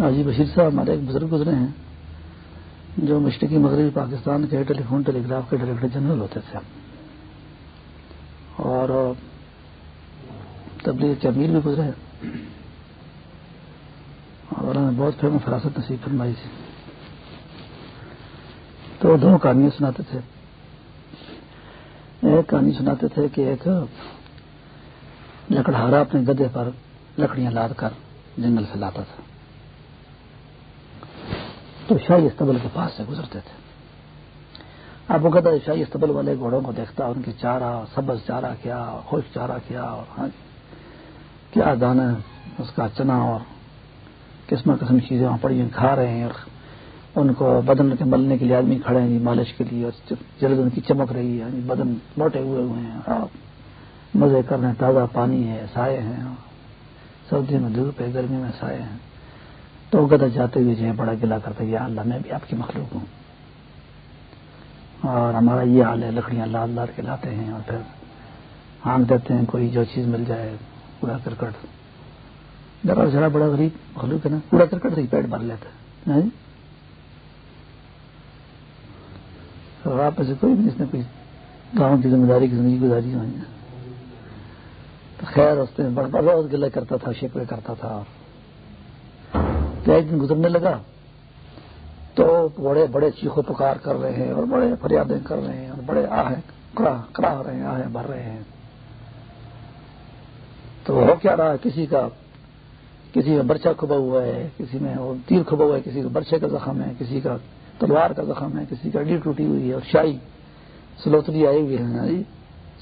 حاجی بشیر صاحب ہمارے ایک بزرگ گزرے ہیں، جو مشرقی مغربی پاکستان کے ٹیلی فون ٹیلی گراف کے ڈائریکٹر جنرل ہوتے تھے۔ اور تبلیغ کے امیر بھی گزرے اور انہوں نے بہت فہم فراست نصیب فرمائی تھی۔ تو دو کہانیاں سناتے تھے۔ ایک کہانی سناتے تھے کہ ایک لکڑہارا اپنے گدے پر لکڑیاں لاد کر جنگل سے لاتا تھا۔ تو شاہی استبل کے پاس سے گزرتے تھے۔ اب وہ گدا شاہی استبل والے گھوڑوں کو دیکھتا، ان کے چارہ، سبز چارہ کیا خوش چارہ کیا، اور ہاں جی، کیا دانا اس کا چنا، اور قسم قسم چیزیں وہاں پڑی کھا رہے ہیں، اور ان کو بدن کے ملنے کے لیے آدمی کھڑے ہیں جی مالش کے لیے، اور جلد ان کی چمک رہی ہے یعنی بدن موٹے ہوئے ہوئے ہیں مزے کر رہے ہیں، تازہ پانی ہے، سائے ہیں سردی میں دھوپ ہے، گرمی میں سائے ہیں۔ تو گدا جاتے ہوئے جو ہے بڑا گلا کرتا ہے، یا اللہ، میں بھی آپ کی مخلوق ہوں۔ اور ہمارا یہ حال ہے، لکڑیاں لال لال کے لاتے ہیں اور پھر ہانگ دیتے ہیں، کوئی جو چیز مل جائے، کوڑا کرکٹ۔ ذرا ذرا بڑا غریب مخلوق ہے نا، کوڑا کرکٹ سے پیٹ بھر لیتا ہے اور آپ سے کوئی بھی اس نے کوئی گاؤں کی ذمہ داری کی زندگی گزاری ہوئی۔ تو خیر، اس میں بڑا بہت گلا کرتا تھا، شکوے کرتا تھا تو ایک دن گزرنے لگا۔ تو بڑے بڑے چیخو پکار کر رہے ہیں اور بڑے فریادیں کر رہے ہیں اور بڑے آہیں کرا رہے ہیں آہیں بھر رہے ہیں۔ تو ہو کیا رہا ہے؟ کسی کا کسی میں برچہ کھبا ہوا ہے کسی میں تیر کھبا ہوا ہے کسی کا برچے کا زخم ہے کسی کا تلوار کا زخم ہے کسی کا ڈی ٹوٹی ہوئی ہے اور شاہی سلوتری آئی ہوئی ہے۔ جی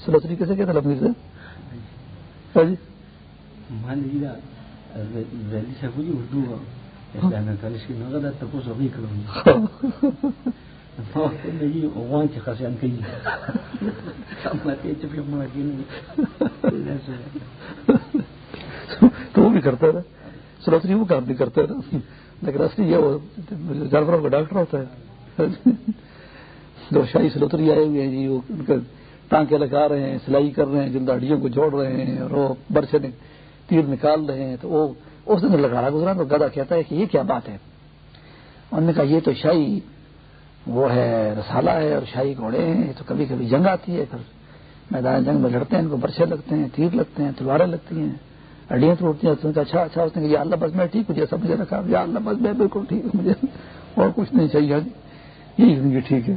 سلوتری کیسے کہتے لمبی سے تو وہ بھی کرتا ہے سلوتری وہ کام بھی کرتا ہے لیکن اصلی یہ جانوروں کا ڈاکٹر ہوتا ہے جو شاہی سلوتری آئے ہوئے ہیں جی وہ ان کا ٹانکے لگا رہے ہیں سلائی کر رہے ہیں جن ہڈیوں کو جوڑ رہے ہیں اور وہ برسے تیر نکال رہے ہیں تو وہ اس دن لگا رہا گزرا تو گدا کہتا ہے کہ یہ کیا بات ہے؟ انہوں نے کہا، یہ تو شاہی وہ ہے، رسالہ ہے اور شاہی گھوڑے ہیں تو کبھی کبھی جنگ آتی ہے، پھر میدان جنگ میں لڑتے ہیں، ان کو برچے لگتے ہیں، تیر لگتے ہیں، تلواریں لگتی ہیں، ہڈیاں توڑتی ہیں اچھا اچھا اس نے اللہ بس میں ٹھیک ہوں جیسا مجھے رکھا، یا اللہ بس میں بالکل ٹھیک ہوں، مجھے اور کچھ نہیں چاہیے ہاں جی، یہی زندگی ٹھیک ہے۔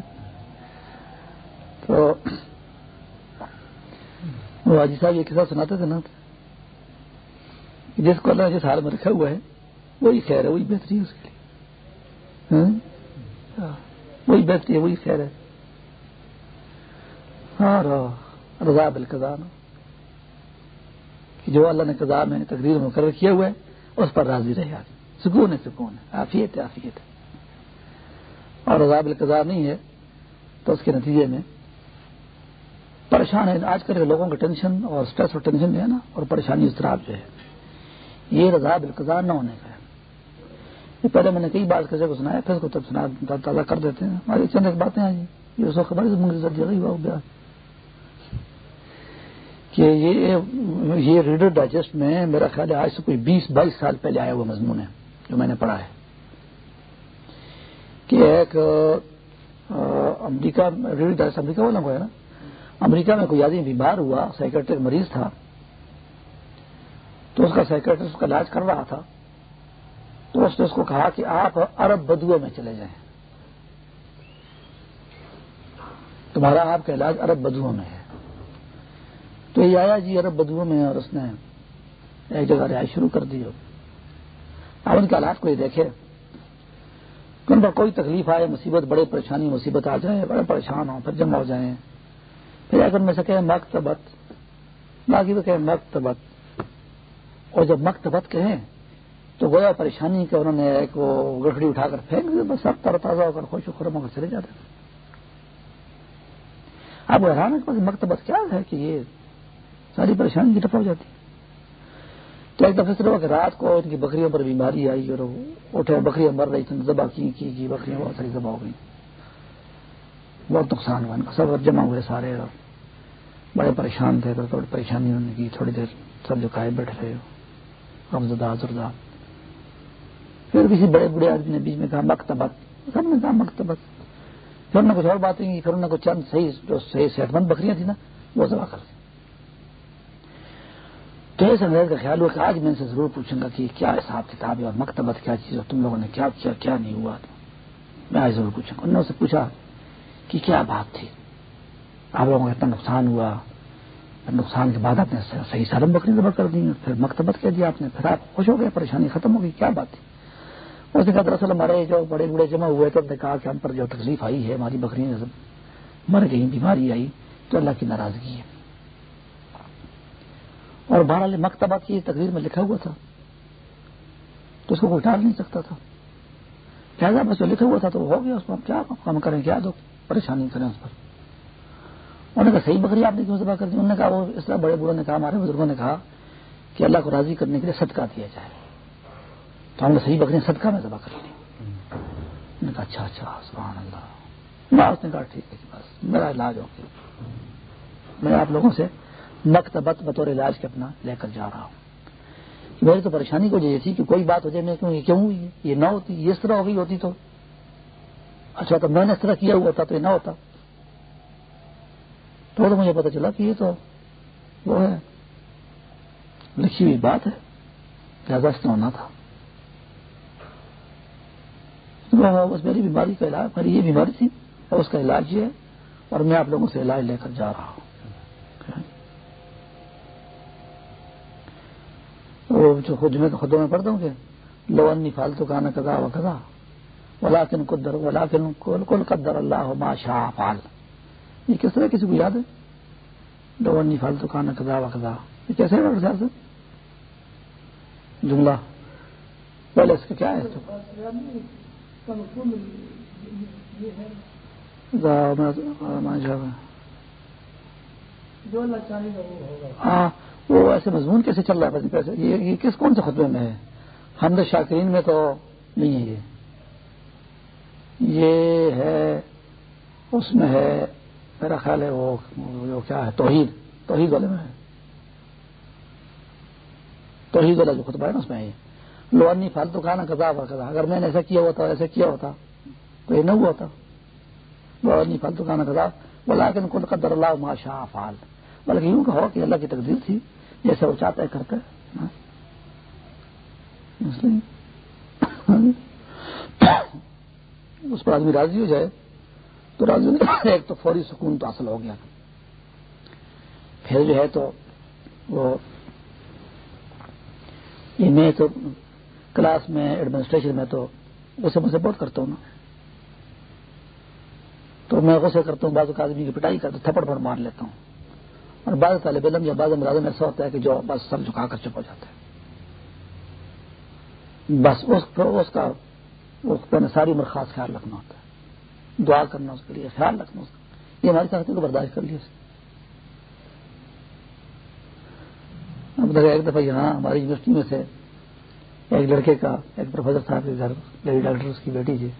تو وہ حاجی صاحب یہ قصہ سناتے تھے نا جس کو اللہ جس حال میں رکھا ہوا ہے، وہی خیر ہے، وہی بہتری ہے اس کے لیے۔ ہاں؟ ہاں، وہی بہتری ہے، وہی خیر ہے۔ ہاں رضا بالکزان کہ جو اللہ نے قضا میں تقریر مقرر کیا ہوا ہے، اس پر راضی رہے آدمی۔ سکون ہے سکون ہے۔ آفیت ہے آفیت ہے۔ اور عذاب القضا نہیں ہے، تو اس کے نتیجے میں پریشان ہے آج کل کے لوگوں کا ٹینشن اور اسٹریس اور ٹینشن جو ہے نا، اور پریشانی اضطراب جو ہے۔ یہ رضاب القضا نہ ہونے کا ہے۔ یہ پہلے میں نے کئی بار کسی کو سنایا، پھر اس کو تب سنا تازہ کر دیتے ہیں۔ ہماری چند ایک باتیں آئی جی، یہ اس وقت خبر ہوا کہ یہ یہ ریڈر ڈائجسٹ میں میرا خیال ہے آج سے کوئی بیس، بائیس سال پہلے آیا ہوا مضمون ہے، جو میں نے پڑھا ہے۔ کہ ایک امریکہ، ریڈر ڈائجسٹ امریکہ والا کو ہے نا۔ امریکہ میں کوئی آدمی بیمار ہوا سائکٹرک مریض تھا۔ تو اس کا سائکٹرسٹ اس کا علاج کر رہا تھا، تو اس نے اس کو کہا کہ آپ عرب بدو میں چلے جائیں۔ تمہارا آپ کا علاج عرب بدو میں ہے۔ تو یہ آیا جی عرب بدو میں اور اس نے ایک جگہ رہائی شروع کر دی۔ اب ان کے حالات کو یہ دیکھے۔ ان پر کوئی تکلیف آئے، مصیبت، بڑے پریشانی، مصیبت آ جائے، بڑے پریشان ہوں، پھر جمع ہو جائیں۔ پھر اگر میں سے کہ مکتبت۔ باقی تو کہ مکتبت۔ اور جب مکتبت کہیں تو گویا پریشانی کے انہوں نے ایک وہ گڑھڑی اٹھا کر پھینک دی، بس سب تر تازہ ہو کر خوش و خرم ہو کر چلے جاتے اب حیران ہے مکتبت کیا ہے کہ یہ ساری پریشانی کی ٹپا ہو جاتی۔ تو ایک دفعہ صرف کہ رات کو ان کی بکریوں پر بیماری آئی اور اٹھے بکریاں مر رہی تھیں، ذبح کی کی کی، بکریاں بہت ساری ذبح ہو گئی بہت نقصان ہوا ان کا، سب جمع ہوئے سارے اور بڑے پریشان تھے تو تھوڑی پریشانی انہوں نے کی، تھوڑی دیر سب جو کھائے بیٹھ رہے ہو زدہ زردہ پھر کسی بڑے بڑے آدمی نے بیچ میں کہا، مکتبت. سب نے کہا، مکتبت. پھر انہوں نے کچھ اور باتیں کی، پھر انہوں نے کچھ چند صحیح، جو صحیح صحت مند بکریاں تھیں نا، وہ ذبح کر دی تو اس انگریز کا خیال ہوا کہ آج میں ان سے ضرور پوچھوں گا کہ کیا حساب کتاب ہے اور مکتبت کیا چیز ہے تم لوگوں نے کیا کیا کیا نہیں ہوا؟ میں آج ضرور پوچھوں گا۔ انہوں نے پوچھا کہ کیا بات تھی؟ آپ لوگوں کو اتنا نقصان ہوا؟ نقصان کے بعد آپ نے صحیح سالم بکری ذبح کر دی، پھر مکتبت کہہ دیا آپ نے، پھر آپ خوش ہو گئے، پریشانی ختم ہو گئی، کیا بات تھی؟ اس نے کہا دراصل ہمارے جو بڑے بوڑھے جمع ہوئے تھے نے کہا کہ ہم پر جو تکلیف آئی ہے، ہماری بکریاں مر گئی بیماری آئی، تو اللہ کی ناراضگی ہے۔ اور بہرحال مکتبات کی تقریر میں لکھا ہوا تھا، تو اس کو کوئی ٹال نہیں سکتا تھا۔ لہٰذا بس جو لکھا ہوا تھا تو ہو گیا، اس کو ہم کیا کام کریں، کیا دو؟ پریشانی کریں اس پر۔ انہوں نے کہا، صحیح بکری آپ نے کیوں ذبح کر دی؟ انہوں نے کہا، وہ اس طرح بڑے بوڑھوں نے کہا، ہمارے بزرگوں نے کہا کہ اللہ کو راضی کرنے کے لیے صدقہ دیا جائے۔ تو ہم نے صحیح بکریاں صدقہ میں ذبح کر لی۔ انہوں نے کہا اچھا اچھا سبحان اللہ۔ بس نے کہا، ٹھیک ہے جی، بس، میرا علاج ہو گیا۔ میں آپ لوگوں سے مکتبت بطور علاج کے اپنا لے کر جا رہا ہوں۔ میری تو پریشانی کو یہ تھی کہ کوئی بات ہو جائے میں کیوں یہ کیوں ہوئی یہ نہ ہوتی، یہ اس طرح ہو گئی ہوتی تو۔ اچھا تو میں نے اس طرح کیا ہوا تھا تو یہ نہ ہوتا۔ تو مجھے پتا چلا کہ یہ تو وہ ہے۔ لکھی ہوئی بات ہے لہٰذا اس نے ہونا تھا۔ بس میری بیماری کا علاج، میری یہ بیماری تھی اور اس کا علاج یہ ہے اور میں آپ لوگوں سے علاج لے کر جا رہا ہوں۔ جو خود میں خودوں میں پڑھتا ہوں کہ لو انی فالتو کانا کدا و کدا ولاکن قدر ولاکن کل قدر اللہ ما شاء فعل۔ یہ کس طرح کسی کو یاد ہے؟ لو انی فالتو کانا کدا و کدا یہ کیسے ڈاکٹر صاحب سے جملہ۔ پہلے اس کا کیا ہے؟ ہاں وہ ایسے مضمون کیسے چل رہا ہے؟ یہ کس کون سے خطبے میں ہے؟ حمد شاکرین میں تو نہیں ہے یہ۔ یہ ہے اس میں ہے میرا خیال ہے وہ جو کیا ہے، توحید توحید والے میں ہے۔ توحید والا جو خطبہ ہے نا، اس میں ہے لوانی فالتو کھانا کذا کذا۔ اگر میں نے ایسا کیا ہوتا، ایسا کیا ہوتا، تو یہ نہ ہوا ہوتا۔ لوانی فالتو کھانا کذا بولا کہ کل قدر اللہ ماشا فال بلکہ یوں کہو کہ اللہ کی تقدیر تھی، جیسے وہ چاہتا ہے کرتا ہے۔ ہاں؟ ہاں؟ اس پر آدمی راضی ہو جائے۔ تو راضی ایک تو فوری سکون تو حاصل ہو گیا۔ پھر جو ہے تو وہ یہ میں تو کلاس میں ایڈمنسٹریشن میں تو اسے مجھ سے بہت کرتا ہوں نا۔ تو میں غصے کرتا ہوں، بعض آدمی کی پٹائی کرتا تھپڑ پر مار لیتا ہوں۔ اور بعض طالب علم یا بعض ملازم ایسا ہوتا ہے کہ جو بس سب جھکا کر چپ ہو جاتا ہے۔ بس اس اس کا ساری عمر خاص خیال رکھنا ہوتا ہے۔ دعا کرنا اس کے لیے، خیال رکھنا اس کا یہ ہماری طاقت کو برداشت کر لیا اب دیکھا ایک دفعہ یہاں، ہماری یونیورسٹی میں سے ایک لڑکے کا، ایک پروفیسر صاحب کے گھر لیڈی ڈاکٹر اس کی بیٹی جی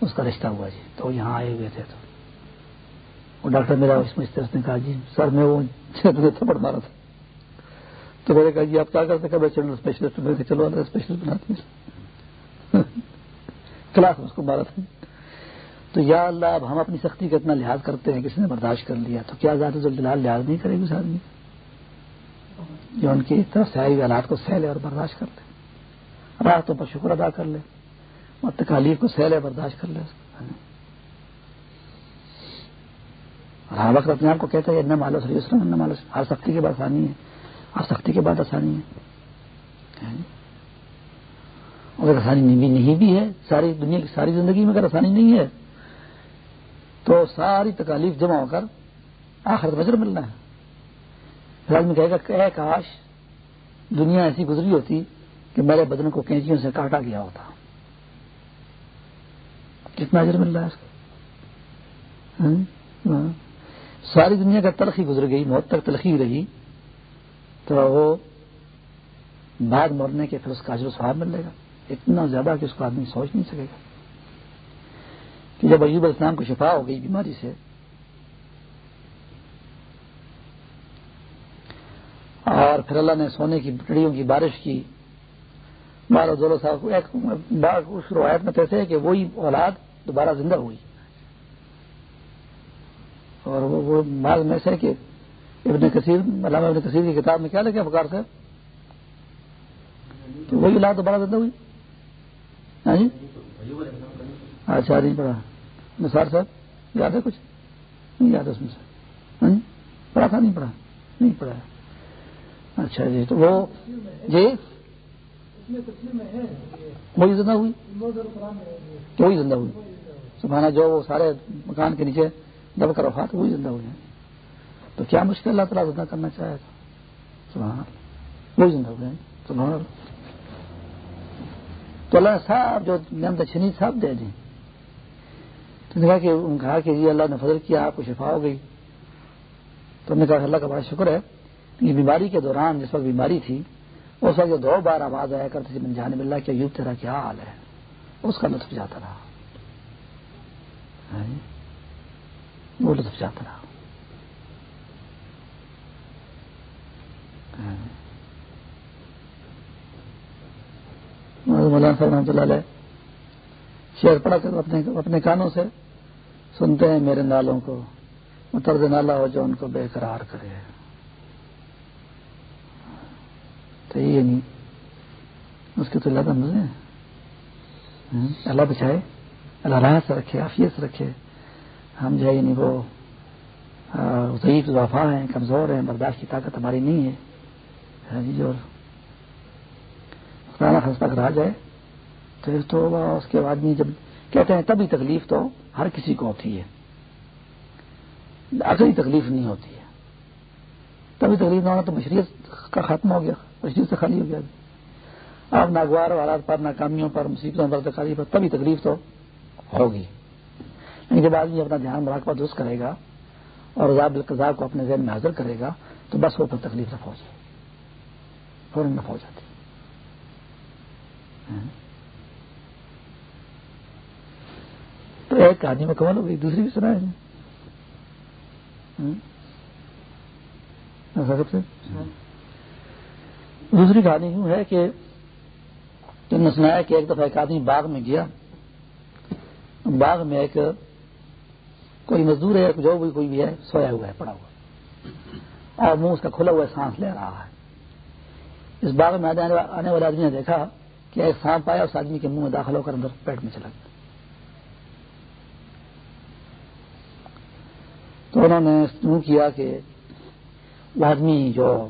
اس کا رشتہ ہوا جی۔ تو یہاں آئے ہوئے تھے تو۔ وہ ڈاکٹر میرا اس میں نے کہا جی سر میں وہ تھپڑ مارا تھا۔ تو میں نے کہا جی آپ کیا کرتے میں چلو اسپیشلسٹ میں چلو اسپیشلسٹ بناتے کلاس اس کو مارا تھا۔ تو یا اللہ اب ہم اپنی سختی کا اتنا لحاظ کرتے ہیں کسی نے برداشت کر لیا تو کیا زیادہ جلال لحاظ نہیں کرے گی اس آدمی؟ جو ان کی طرف سے آئی حالات کو سہلے اور برداشت کر لے۔ راحتوں پر شکر ادا کر لے۔ اور تکالیف کو سہلے برداشت کر لے۔ ہر وقت اپنے آپ کو کہتا ہے نہ مالو سری اسلم نہ مالو ہر سختی کے بعد آسانی ہے۔ ہر سختی کے بعد آسانی ہے۔ یعنی اگر آسانی بھی نہیں بھی ہے، ساری دنیا کی ساری زندگی میں اگر آسانی نہیں ہے تو ساری تکالیف جمع ہو کر آخر بجر ملنا ہے۔ پھر آدمی کہے گا کہ کاش، دنیا ایسی گزری ہوتی کہ میرے بدن کو کینچیوں سے کاٹا گیا ہوتا۔ کتنا اجر مل رہا ہے اس کو؟ ہاں۔ ساری دنیا کا تلخی گزر گئی، موت تک تلخی رہی۔ تو وہ بعد مرنے کے پھر اس کا سواب مل جائے گا۔ اتنا زیادہ کہ اس کو آدمی سوچ نہیں سکے گا۔ جب ایوب اسلام کو شفا ہو گئی بیماری سے۔ اور پھر اللہ نے سونے کی بٹڑیوں کی بارش کی۔ بارہ دولو صاحب کو ایک اس روایت میں کیسے ہے کہ وہی اولاد دوبارہ زندہ ہوئی۔ اور وہ مال میں سے کہ ابن کثیر علامہ ابن کثیر کی کتاب میں کیا لگا بکار سے؟ کہ وہی اولاد دوبارہ زندہ ہوئی۔ ہاں جی؟ اچھا نہیں پڑھا۔ نثار صاحب، یاد ہے کچھ؟ نہیں یاد ہے اس میں سے۔ ہاں؟ پڑھا تھا؟ نہیں پڑھا۔ نہیں پڑھا۔ اچھا جی تو وہ جی؟ وہی زندہ ہوئی۔ وہی زندہ ہوئی۔ سبحانہ جو وہ سارے مکان کے نیچے دب کر وفات وہی زندہ ہوئی تو کیا مشکل اللہ تعالیٰ زندہ کرنا چاہے گا سبحان وہی زندہ ہوئے سبحان تو اللہ صاحب جو نیم چھنی صاحب دے دیں۔ نے کہا کہ کہا کہ جی اللہ نے فضل کیا، آپ کو شفا ہو گئی۔ تو ہم نے کہا اللہ کا بڑا شکر ہے۔ یہ بیماری کے دوران جس وقت بیماری تھی، اس وقت جو دو بار آواز آیا کرتی تھی من جانب اللہ کیا یوب تیرا کیا حال ہے؟ اس کا لطف جاتا رہا۔ ہاں جی؟ وہ لطف جاتا رہا۔ ہاں جی؟ مولانا صاحب رحمۃ اللہ علیہ شعر پڑھا کر اپنے اپنے کانوں سے۔ سنتے ہیں میرے نالوں کو مترد نالا ہو جو ان کو بے قرار کرے۔ تو یہ نہیں، اس کے تو اللہ مزے اللہ بچائے، اللہ راہ سے رکھے آفیت سے رکھے۔ ہم جو ہے یعنی وہ ضعیف وفا ہیں، کمزور ہیں، برداشت کی طاقت ہماری نہیں ہے۔ ہاں جی جو خستہ کرا جائے، تو اس کے بعد جب کہتے ہیں تبھی تکلیف تو ہر کسی کو ہوتی ہے۔ اصلی تکلیف نہیں ہوتی ہے۔ تبھی تکلیف نہ ہونا تو مشریت کا ختم ہو گیا مشریت سے خالی ہو گیا۔ اب ناگوار حالات پر، ناکامیوں پر، مصیبتوں پر، تکالیف پر تبھی تکلیف تو ہوگی۔ لیکن جب آدمی اپنا دھیان مراقبہ درست کرے گا اور رضاب القضاب کو اپنے ذہن میں حاضر کرے گا، تو بس وہ پھر تکلیف رفع ہو جائے فوراً نفع ہو جاتی۔ تو ایک کہانی میں کمل ہو گئی، دوسری بھی سنا ہے۔ دوسری کہانی یوں ہے کہ تم نے سنایا کہ ایک دفعہ ایک آدمی باغ میں گیا۔ باغ میں ایک کوئی مزدور ہے، جو بھی کوئی بھی ہے، سویا ہوا ہے، پڑا ہوا۔ اور منہ اس کا کھلا ہوا سانس لے رہا ہے۔ اس باغ میں آنے والے آدمی نے دیکھا کہ ایک سانپ آیا، اس آدمی کے منہ میں داخل ہو کر اندر پیٹ میں چلا گیا۔ انہوں نے یوں کیا کہ وہ آدمی جو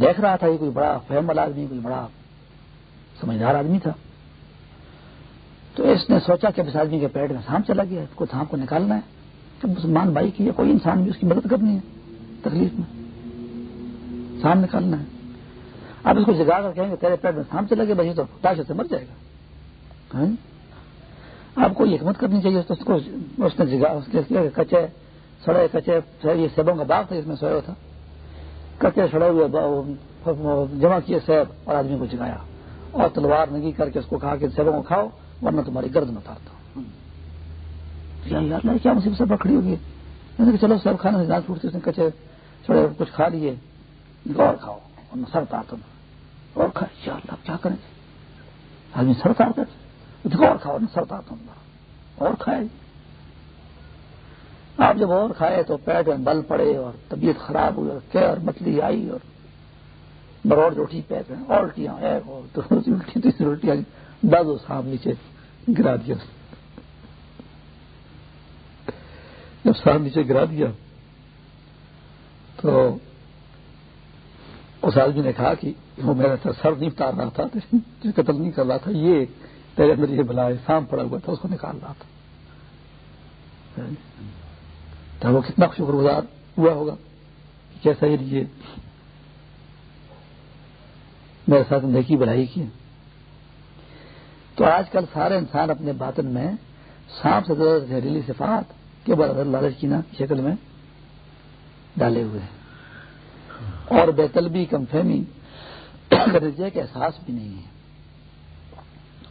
دیکھ رہا تھا، یہ کوئی بڑا فہم والا آدمی، کوئی بڑا سمجھدار آدمی تھا۔ تو اس نے سوچا کہ اس آدمی کے پیٹ میں سانپ چلا گیا، اس کو سانپ کو نکالنا ہے۔ کہ مسلمان بھائی کی کوئی انسان بھی اس کی مدد کرنی ہے تکلیف میں۔ سانپ نکالنا ہے۔ اب اس کو جگا کر کہیں گے، تیرے پیٹ میں سانپ چلا گیا، بھائی تو تاش سے مر جائے گا۔ آپ کو یہ حکمت کرنی چاہیے، اس کو اس نے جگہ کچے سڑے کچے یہ سیبوں کا باغ تھا جس میں سویا تھا۔ کچے سڑے ہوئے جمع کیے سیب اور آدمی کو جگایا۔ اور تلوار نگی کر کے اس کو کہا کہ سیبوں کو کھاؤ، ورنہ تمہاری گرد میں اتارتا ہوں۔ کیا مصیبت سے پکڑی ہوگی کہ چلو سیب کھانے سے جان چھوٹتی اس نے کچے سڑے کچھ کھا لیے۔ اور کھاؤ، ورنہ سر اتارتا ہوں اور کھائے یا اللہ کیا کریں؟ آدمی سر اتارتا اور کھاؤ، ورنہ سر اتارتا ہوں۔ اور کھائے۔ آپ جب اور کھائے تو پیٹ میں بل پڑے اور طبیعت خراب ہوئی اور کیا اور مچھلی آئی اور بروڑ جو اٹھی پیٹ میں الٹیاں ایک اور دوسری الٹی تیسری الٹی آئی دس صاحب نیچے گرا دیا۔ جب صاحب نیچے گرا دیا تو اس آدمی نے کہا کہ وہ میرا سر نہیں اتار رہا تھا قتل نہیں کر رہا تھا، یہ تیرے اندر یہ بلا سام پڑا ہوا تھا، اس کو نکال رہا تھا۔ تو وہ کتنا شکر گزار ہوا ہوگا کیسا یہ لیجیے میرے ساتھ نیکی بڑھائی کی تو آج کل سارے انسان اپنے باطن میں سانپ سے زیادہ زہریلی صفات کے برابر لالچ کی نا شکل میں ڈالے ہوئے ہیں۔ اور بے طلبی کم فہمی نتیجے کے احساس بھی نہیں ہے۔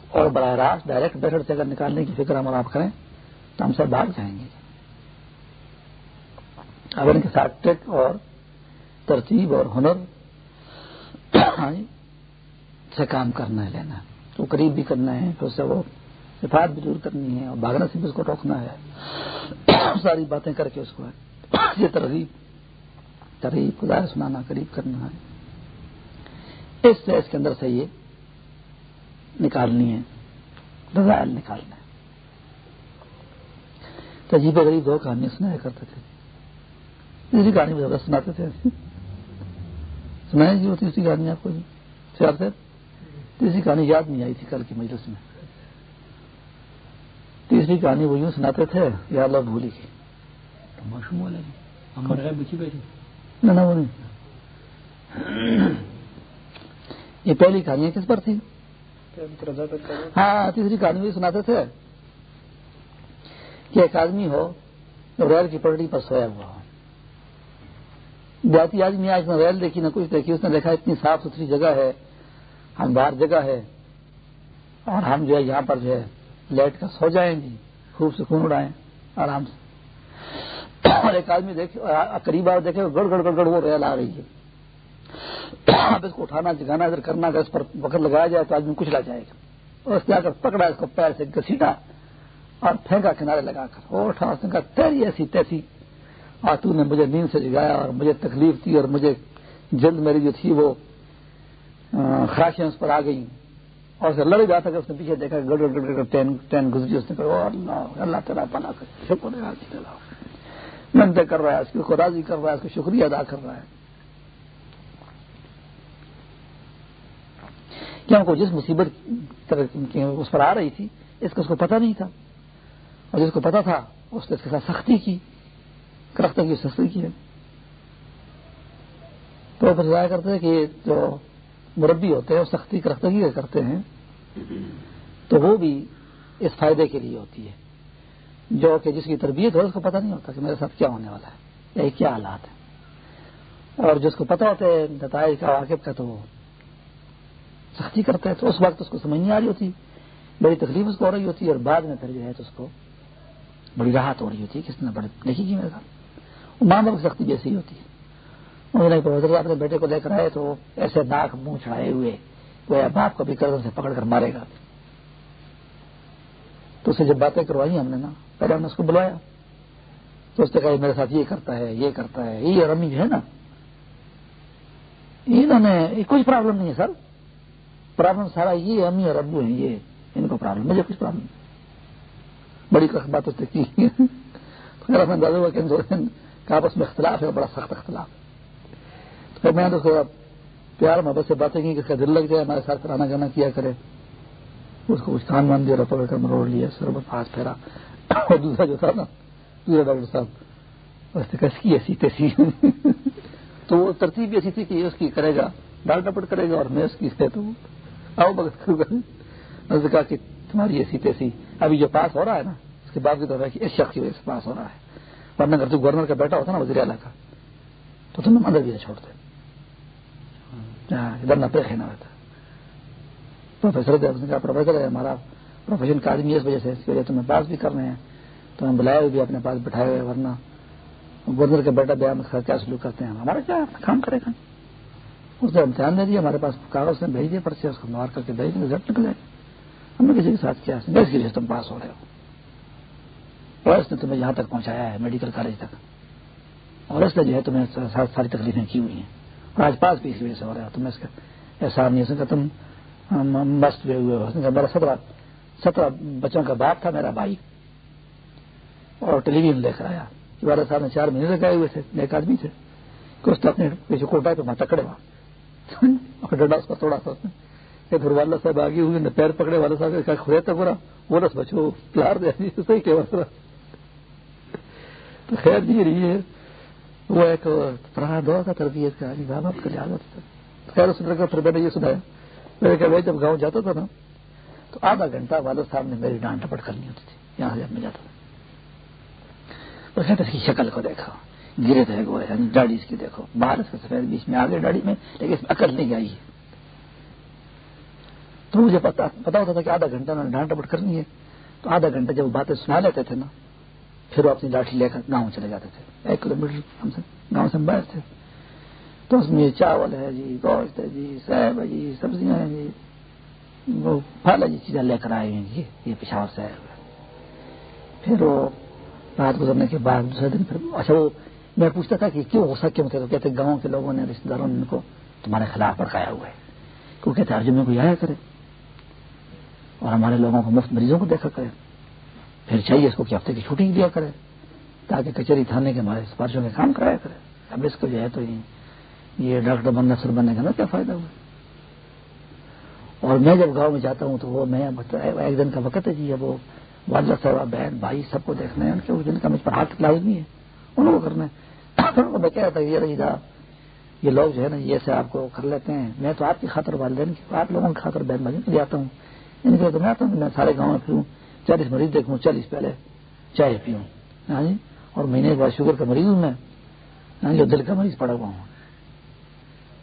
اور براہ راست ڈائریکٹ بیٹھر سے اگر نکالنے کی فکر ہم آپ کریں تو ہم سب بھاگ جائیں گے۔ اگر ان کے ساتھ ٹیک اور ترتیب اور ہنر سے کام کرنا ہے لینا تو قریب بھی کرنا ہے، پھر سے وہ صفات بھی دور کرنی ہے اور بھاگنا سے بھی اس کو روکنا ہے۔ ساری باتیں کر کے اس کو یہ ترغیب ترغیب، خدا سنانا، قریب کرنا ہے۔ اس سے اس کے اندر سے یہ نکالنی ہے، رضائل نکالنا ہے تجیب غریب دو کہانیاں سنایا کرتے تھے۔ تیسری کہانی بھی زیادہ سناتے تھے۔ سنایا جی وہ تیسری کہانی آپ کو جی چار سے تیسری کہانی یاد نہیں آئی تھی کل کی مجلس میں۔ تیسری کہانی وہ یوں سناتے تھے، یا اللہ بھولی کی۔ نہ وہ نہیں۔ یہ پہلی کہانی کس پر تھی؟ ہاں تیسری کہانی بھی سناتے تھے کہ ایک آدمی ہو ریل کی پٹڑی پر سویا ہوا ہو۔ جاتی آدمی آج میں ریل دیکھی، نہ کچھ دیکھی، اس نے دیکھا اتنی صاف ستھری جگہ ہے ہم باہر جگہ ہے، اور ہم جو ہے یہاں پر جو ہے لیٹ کر سو جائیں گے، خوب سکون اڑائیں، آرام سے۔ اور ایک آدمی دیکھے قریب آ دیکھے، گڑ گڑ گڑ گڑ وہ ریل آ رہی ہے۔ اب اس کو اٹھانا، جگانا، ادھر کرنا، اگر اس پر وقت لگایا جائے تو آدمی کچلا جائے گا۔ اور اس نے آ کر پکڑا، اس کو پیر سے گسیٹا اور پھینکا کنارے لگا کر۔ اور اٹھا اس نے کہا، تیری ایسی تیسی اور تو نے مجھے نیند سے جگایا اور مجھے تکلیف تھی اور مجھے جلد میری جو تھی وہ خراشیں اس پر آ گئی اور اسے لڑ گیا تھا کہ اس نے پیچھے دیکھا گڑ گڑ گڑ ٹین ٹین گزری اس نے کہا، اللہ اللہ تعالیٰ پنا کر شکر منتے کر رہا ہے، اس کو راضی کر رہا ہے، اس کو شکریہ ادا کر رہا ہے۔ کیوں جس مصیبت اس پر آ رہی تھی، اس کو اس کو پتہ نہیں تھا۔ اور جس کو پتا تھا، اس نے اس کے ساتھ سختی کی۔ کرخت کی سختی کی ہے۔ تو پھر ضائع کرتے ہیں کہ جو مربی ہوتے ہیں، وہ سختی کرختگی کرتے ہیں۔ تو وہ بھی اس فائدے کے لیے ہوتی ہے۔ جو کہ جس کی تربیت ہو، اس کو پتہ نہیں ہوتا کہ میرے ساتھ کیا ہونے والا ہے یا کیا حالات ہیں۔ اور جس کو پتا ہوتا ہے نتائج کا واقف کا، تو وہ سختی کرتا ہے تو اس وقت اس کو سمجھ نہیں آ رہی ہوتی۔ بڑی تکلیف اس کو ہو رہی ہوتی ہے اور بعد میں پھر جو ہے تو اس کو بڑی راحت ہو رہی ہوتی ہے کس نے بڑے دیکھی گی میرے ساتھ؟ ماں باپ کی سختی جیسی ہوتی ہے۔ انہوں نے اپنے بیٹے کو لے کر آئے تو ایسے ناک منہ چڑھائے ہوئے وہ باپ کو بھی کردن سے پکڑ کر مارے گا۔ تو اسے جب باتیں کروائی ہم نے نا، پہلے ہم نے اس کو بلایا۔ تو اس نے کہا میرے ساتھ یہ کرتا ہے، یہ کرتا ہے، یہ رمی جو ہے نا۔ انہوں نے کچھ پرابلم نہیں ہے سر۔ پرابلم سارا یہ امی اور ابو ہیں، یہ ان کو پرابلم مجھے کچھ پرابلم نہیں۔ بڑی بات اس نے کی۔ کہ آپس میں اختلاف ہے بڑا سخت اختلاف تو میں تو پیار محبت سے باتیں کی کہ اس کا دل لگ جائے، ہمارے ساتھ پرانا گانا کیا کرے۔ اس کو کچھ کان مان دیا پکڑ کر مروڑ لیا، سر میں پاس پھیرا۔ اور دوسرا جو تھا نا دوسرا ڈاکٹر صاحب اس کس کی ایسی تیسی۔ تو وہ ترتیب ایسی تھی کہ اس کی کرے گا ڈاکٹر پٹ کرے گا اور میں اس کی سے تو آؤ بگت کروں گا کہا کہ تمہاری ایسی تیسی۔ ابھی جو پاس ہو رہا ہے نا، اس کے بعد بھی تو کہ اس شخص کی وجہ سے پاس ہو رہا ہے۔ ورنہ اگر تو گورنر کا بیٹا ہوتا نا وزیر اعلیٰ کا، تو تم اندر بھی نہ چھوڑتے ورنہ پیخ نہ ہوتا پروفیسر نے کہا، پروفیسر ہے، ہمارا پروفیشن کا آدمی اس وجہ سے اس کی وجہ تمہیں پاس بھی کر رہے ہیں۔ تو ہم بلائے ہوئے بھی اپنے پاس بٹھائے ہوئے، ورنہ گورنر کا بیٹا بیان کیا سلوک کرتے ہیں؟ ہمارا کیا کام کرے گا؟ اس نے امتحان دے دیا، ہمارے پاس کاغذ نے بھیج دیا پرچے اس کو مار کر کے بھیج دیا، رزلٹ نکل جائے ہم نے کسی کے ساتھ کیا؟ بس کے لیے تم پاس ہو رہے ہو۔ اور اس نے تمہیں یہاں تک پہنچایا ہے میڈیکل کالج تک۔ اور اس نے جو ہے تمہیں ساری تکلیفیں کی ہوئی ہیں۔ اور آج پاس بھی اس وجہ سے ہو رہا ہے۔ تمہیں اس کا احساس نہیں اس کا تم مست ہوئے ہوئے اس نے میرا سترہ سترہ بچوں کا باپ تھا میرا بھائی۔ اور ٹیلی ویژن لے کر آیا والد صاحب نے چار مہینے لگائے ہوئے تھے ایک آدمی تھے۔ کہ اس نے اپنے پیچھے کوٹا پہ ماتا کڑے وہاں اور ڈنڈا اس پر توڑا تھا اس نے۔ پھر والد صاحب آگے ہوئے نے پیر پکڑے والد صاحب کہا کھویا تھا پورا، وہ رس بچو پلار دے۔ صحیح کہ تو خیر نہیں رہی ہے۔ وہ ایک پرانا دور کا تربیت کا ماں کا لحاظ تھا۔ خیر اس نے پھر میں نے یہ سنایا میں نے کہا جب گاؤں جاتا تھا نا، تو آدھا گھنٹہ والد صاحب نے میری ڈانٹ ٹپٹ کرنی ہوتی تھی۔ یہاں سے میں جاتا تھا۔ اس نے اس کی شکل کو دیکھا۔ گرے تھے وہ یعنی ڈاڑی اس کی دیکھو۔ باہر سے سفید بیچ میں، آگے ڈاڑی میں، لیکن اس میں عقل نہیں آئی ہے۔ تو مجھے پتا پتا ہوتا تھا کہ آدھا گھنٹہ انہوں نے ڈانٹ ٹپٹ کرنی ہے۔ تو آدھا گھنٹہ جب وہ باتیں سنا لیتے تھے نا پھر وہ اپنی لاٹھی لے کر گاؤں چلے جاتے تھے۔ ایک کلو میٹر ہم سے گاؤں سے باہر تھے۔ تو اس میں چاول ہے جی گوشت ہے جی سیب ہے جی سبزیاں ہیں جی۔ وہ پھل جی چیزیں لے کر آئے ہیں جی یہ پشاور سے آئے ہوئے پھر وہ رات گزرنے کے بعد دوسرے دن پھر اچھا وہ میں پوچھتا تھا کہ کیوں غصہ کیوں کہتے کہتے گاؤں کے لوگوں نے رشتے داروں نے ان کو تمہارے خلاف بڑکایا ہوا ہے۔ کیوں کہتے ارجن میں کوئی آیا کرے۔ اور ہمارے لوگوں کو مفت مریضوں کو دیکھا کرے۔ پھر چاہیے اس کو کہ ہفتے کی چھٹی لیا کرے، تاکہ کچہری تھانے کے ہمارے سفارشوں کے کام کرایا کرے۔ اب اس کو جو ہے تو یہ ڈاکٹر بننا، سر بننے کا نا کیا فائدہ ہوا۔ اور میں جب گاؤں میں جاتا ہوں تو وہ میں ایک دن کا وقت ہے جی اب وہ والدہ صاحب بہن، بھائی سب کو دیکھنا ہے، ان کے جن کا مجھ پر ہاتھ لازمی ہے۔ ان کو کرنا ہے۔ میں کہہ رہا تھا، یہ رہی یہ لوگ جو ہے نا، یہ سے آپ کو کر لیتے ہیں۔ میں تو آپ کی خاطر والدین کی، آپ لوگوں کی خاطر بہن بھائی کے آتا ہوں۔ ان کے تو میں آتا ہوں، میں سارے گاؤں میں پھروں۔ چالیس مریض دیکھوں، چالیس پہلے چائے پیوں۔ ہاں جی؟ اور مہینے کے بعد شوگر کا مریض ہوں میں۔ ہاں جی دل کا مریض پڑا ہوا ہوں۔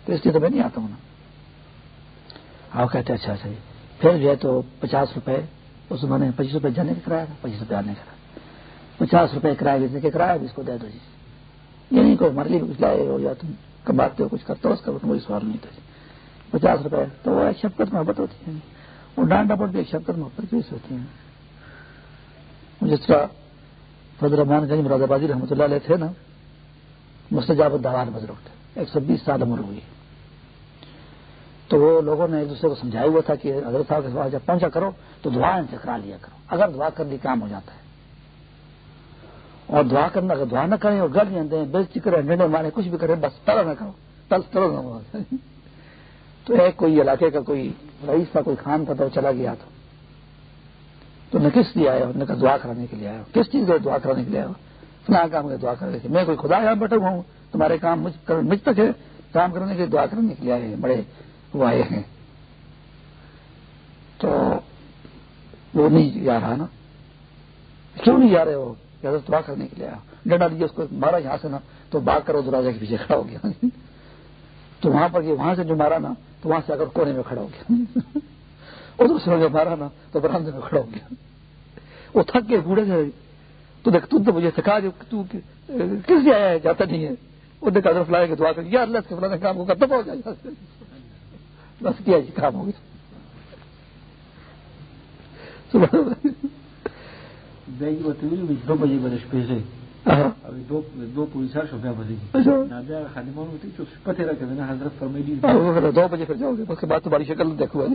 تو اس لیے تو میں نہیں آتا ہوں نا۔ آپ کہتے اچھا اچھا جی۔ پھر جو ہے تو پچاس روپے، اس زمانے میں پچیس روپے جانے کا کرایہ تھا، پچیس روپے آنے کا پچاس روپے کرایہ دینے کے کرایہ بھی اس کو دے دو جی۔ یعنی کوئی مرلی کچھ لائے ہو یا تم کماتے ہو، کچھ کرتے ہو، اس کا کوئی سوال نہیں تھا جی۔ پچاس روپے تو وہ ایک شفقت محبت ہوتی ہے۔ اور ڈانٹ ڈپٹ بھی ایک شفقت محبت کی ہوتی ہے۔ جس طرح فضر رحمان گنج مراد آبادی رحمۃ اللہ علیہ تھے نا مستجاب الدوار بزرگ تھے۔ ایک سو بیس سال عمر ہوئی۔ تو وہ لوگوں نے ایک دوسرے کو سمجھایا ہوا تھا کہ حضرت صاحب کے جب پہنچا کرو تو دعا ان سے کرا لیا کرو۔ اگر دعا کر لی کام ہو جاتا ہے۔ اور دعا کرنا، اگر دعا نہ کریں اور گل نہیں دیں بے کریں، ڈنڈے مارے کچھ بھی کریں، بس طرح نہ کرو۔ تل طرح نہ تو ایک کوئی علاقے کا کوئی رئیس تھا، کوئی خان تھا، تو چلا گیا تھا تو میں کس لیے آیا نے کہا دعا کرانے کے لیے آیا کس چیز کو دعا کرانے کے لیے آیا فلاں کام کے دعا کرنے کے میں کوئی خدا یہاں بیٹھا ہوا ہوں؟ تمہارے کام مجھ تک ہے۔ کام کرنے کے لیے دعا کرنے کے لیے آئے ہیں۔ بڑے وہ آئے ہیں۔ تو وہ نہیں جا رہا نا۔ کیوں نہیں جا رہے وہ؟ دعا کرنے کے لیے آیا ڈنڈا دیجیے اس کو مارا یہاں سے نا۔ تو باغ کرو دروازے کے پیچھے کھڑا ہو گیا۔ تو وہاں پر وہاں سے جو مارا نا، تو وہاں سے اگر کونے میں کھڑا ہو گیا۔ اور دوسرے جو مارا نا تو برامدے میں کھڑا ہو گیا۔ وہ تھک کے بوڑھے سے تو دیکھ تم تو مجھے تھکا جو کس لیے آیا ہے؟ جاتا نہیں ہے۔ وہ دیکھا فلایا کہ دعا کر یا اللہ سے فلانا کام کو کرتا ہو جائے۔ بس کیا جی کام ہو گیا۔ دو بجے پیسے۔ دو پولیس شوبیا بجے خادمان ہوتی تو پتہ رکھے نا حضرت فرمائی دو بجے پھر جاؤ گے اس کے بعد تمہاری شکل دیکھو۔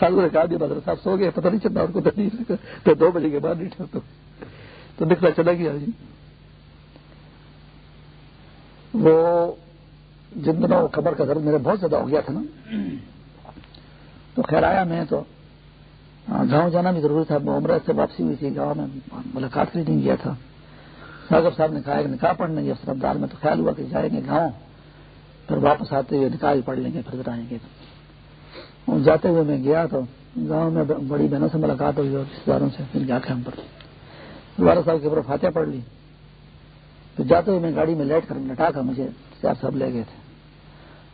تو نے کہا دیا حضرت صاحب سو گئے، پتہ نہیں چلتا ان کو تو دو بجے کے بعد نہیں ٹھہرتا۔ تو دکھنا چلا گیا جی۔ وہ جن دنوں خبر کا درد میرے بہت زیادہ ہو گیا تھا نا۔ تو خیر آیا میں تو ہاں، گاؤں جانا بھی ضروری تھا عمرہ سے واپسی ہوئی تھی، گاؤں میں ملاقات کے لیے نہیں گیا تھا۔ ساگر صاحب نے کہا کہ نکاح پڑھنے گے افسر میں تو خیال ہوا کہ جائیں گے گاؤں، پھر واپس آتے ہوئے نکاح ہی پڑھ لیں گے، پھر آئیں گے۔ جاتے ہوئے میں گیا تو گاؤں میں بڑی بہنوں سے ملاقات ہوئی اور رشتے داروں سے، پھر جا کے ہم پر والد صاحب کے اوپر فاتحہ پڑھ لی۔ پھر جاتے ہوئے میں گاڑی میں لیٹ کر لٹا کر مجھے چار صاحب لے گئے تھے۔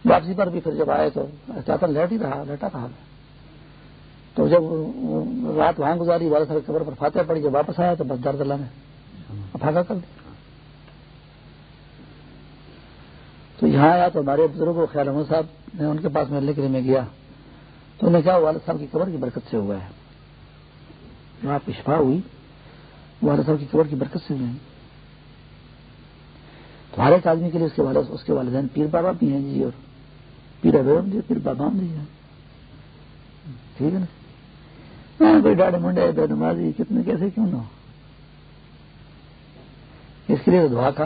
واپسی پر بھی پھر جب آئے تو چاہتا لیٹ ہی رہا، لیٹا رہا تو جب رات وہاں گزاری، والد صاحب قبر پر فاتح پڑی جب واپس آیا تو بس درد اللہ نے پھاگا کر دیا تو یہاں آیا تو ہمارے بزرگ خیال احمد صاحب نے ان کے پاس ملنے کے لیے میں گیا۔ تو انہیں کہا، والد صاحب کی قبر کی برکت سے ہوا ہے۔ جو آپ کی شفا ہوئی، والد صاحب کی قبر کی برکت سے ہوئی تو ہر ایک آدمی کے لیے اس کے والد اس کے والدین پیر بابا بھی ہیں جی اور پیر ابیرم جی پیر بابا بھی ہیں۔ ٹھیک ہے نا؟ ہاں، کوئی ڈاڑے منڈے بے نمازی، کتنے کیسے کیوں نہ ہو۔ اس کے لیے دعا کا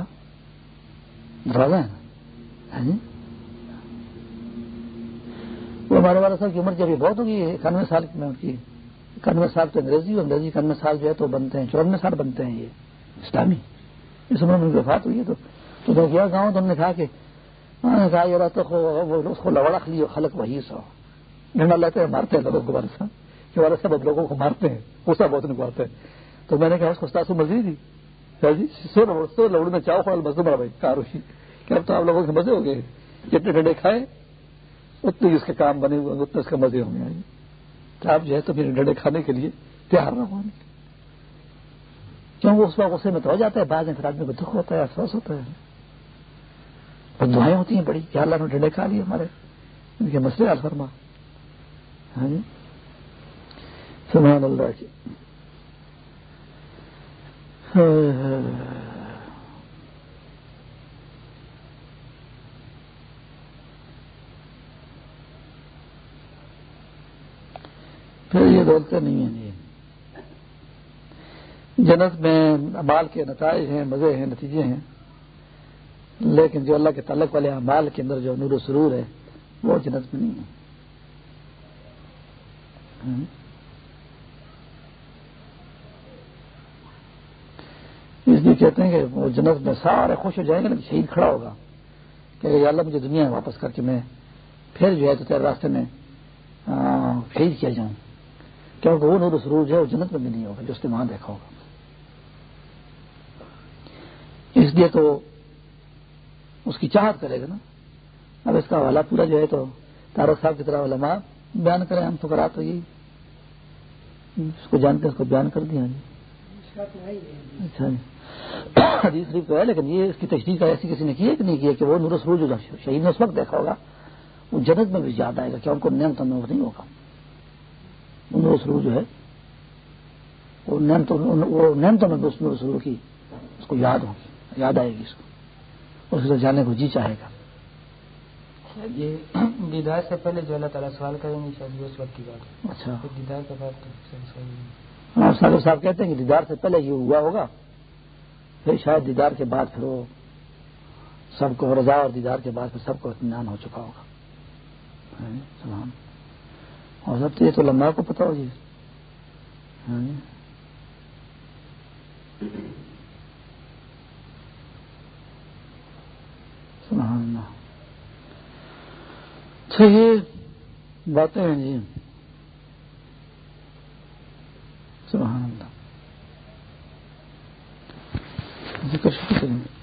دروازہ ہے نا؟ ہاں جی؟ وہ ہمارے والد صاحب کی عمر ابھی بہت ہوگی، اکانوے سال کی میں ان کی اکانوے سال تو انگریزی انگریزی اکانوے سال جو ہے تو بنتے ہیں، چورانوے سال بنتے ہیں یہ، اسلامی۔ اس عمر میں وفات ہوئی ہے تو میں گیا گاؤں تو ہم نے کہا کہ کہا یار تو اس کو لوڑا خلی خلق وہی سو ڈنڈا لیتے ہیں مارتے ہیں لوگوں کو والد صاحب۔ کہ والد صاحب اب لوگوں کو مارتے ہیں، غصہ بہت نہیں ہیں تو میں نے کہا، اس کو استاذ مزید دی۔ جی سو لوڑ سو لوڑ میں چاؤ خال مزے بڑا بھائی کاروشی کہ اب تو آپ لوگوں کے مزے ہو گئے جتنے ڈنڈے کھائے اتنے اس کے کام بنے ہوئے اتنے اس کے مزے ہوں گے۔ تو آپ جو ہے تو پھر ڈنڈے کھانے کے لیے تیار نہ ہوں کیوں وہ اس وقت غصے میں تو ہو جاتا ہے بعد میں پھر آدمی کو دکھ ہوتا ہے، افسوس ہوتا ہے۔ اور دعائیں ہوتی ہیں بڑی کیا اللہ نے ڈنڈے کھا لیے ہمارے۔ ان کے مسئلے حل فرما۔ ہاں جی۔ سبحان اللہ جی۔ کی پھر یہ بولتے نہیں ہیں۔ جی جنت میں امال کے نتائج ہیں، مزے ہیں، نتیجے ہیں۔ لیکن جو اللہ کے تعلق والے امال کے اندر جو نور و سرور ہے، وہ جنت میں نہیں ہے۔ اس لیے کہتے ہیں کہ وہ جنت میں سارے خوش ہو جائیں گے، لیکن شہید کھڑا ہوگا کہ اللہ مجھے دنیا میں واپس کر کے میں پھر جو ہے تو تیرے راستے میں شہید کیا جاؤں۔ کیونکہ وہ نور سرور جو ہے وہ جنت میں بھی نہیں ہوگا جو اس نے وہاں دیکھا ہوگا۔ اس لیے تو اس کی چاہت کرے گا نا۔ اب اس کا حوالہ پورا جو ہے تو تارک صاحب کی طرح علماء بیان کریں، ہم تو کرا تو یہ اس کو جان کے اس کو بیان کر دیا۔ جی اچھا جی۔ حدیث شریف تو ہے، لیکن یہ اس کی تشریح ایسی کسی نے کی ہے کہ نہیں کیا کہ وہ نور سرور جو شہید نے اس وقت دیکھا ہوگا، وہ جنت میں بھی زیادہ آئے گا کیا ان کو نیم تندر نہیں ہوگا۔ نور سرور جو ہے وہ نعمتوں میں اس سرور کی اس کو یاد ہوگی یاد آئے گی اس کو اس سے جانے کو جی چاہے گا۔ یہ دیدار سے پہلے جو اللہ تعالیٰ سوال کریں گے شاید اس وقت کی بات اچھا۔ دیدار کے بعد ہاں سالو صاحب کہتے ہیں کہ دیدار سے پہلے یہ ہوا ہوگا پھر شاید دیدار کے بعد پھر وہ سب کو رضا اور دیدار کے بعد پھر سب کو اطمینان ہو چکا ہوگا۔ سلام۔ اور سب تو یہ تو لمبا کو پتا ہو جی۔, ہاں جی۔ سبحان اللہ۔ اچھا یہ باتیں ہیں جی۔ سبحان اللہ۔ ذکر شروع کریں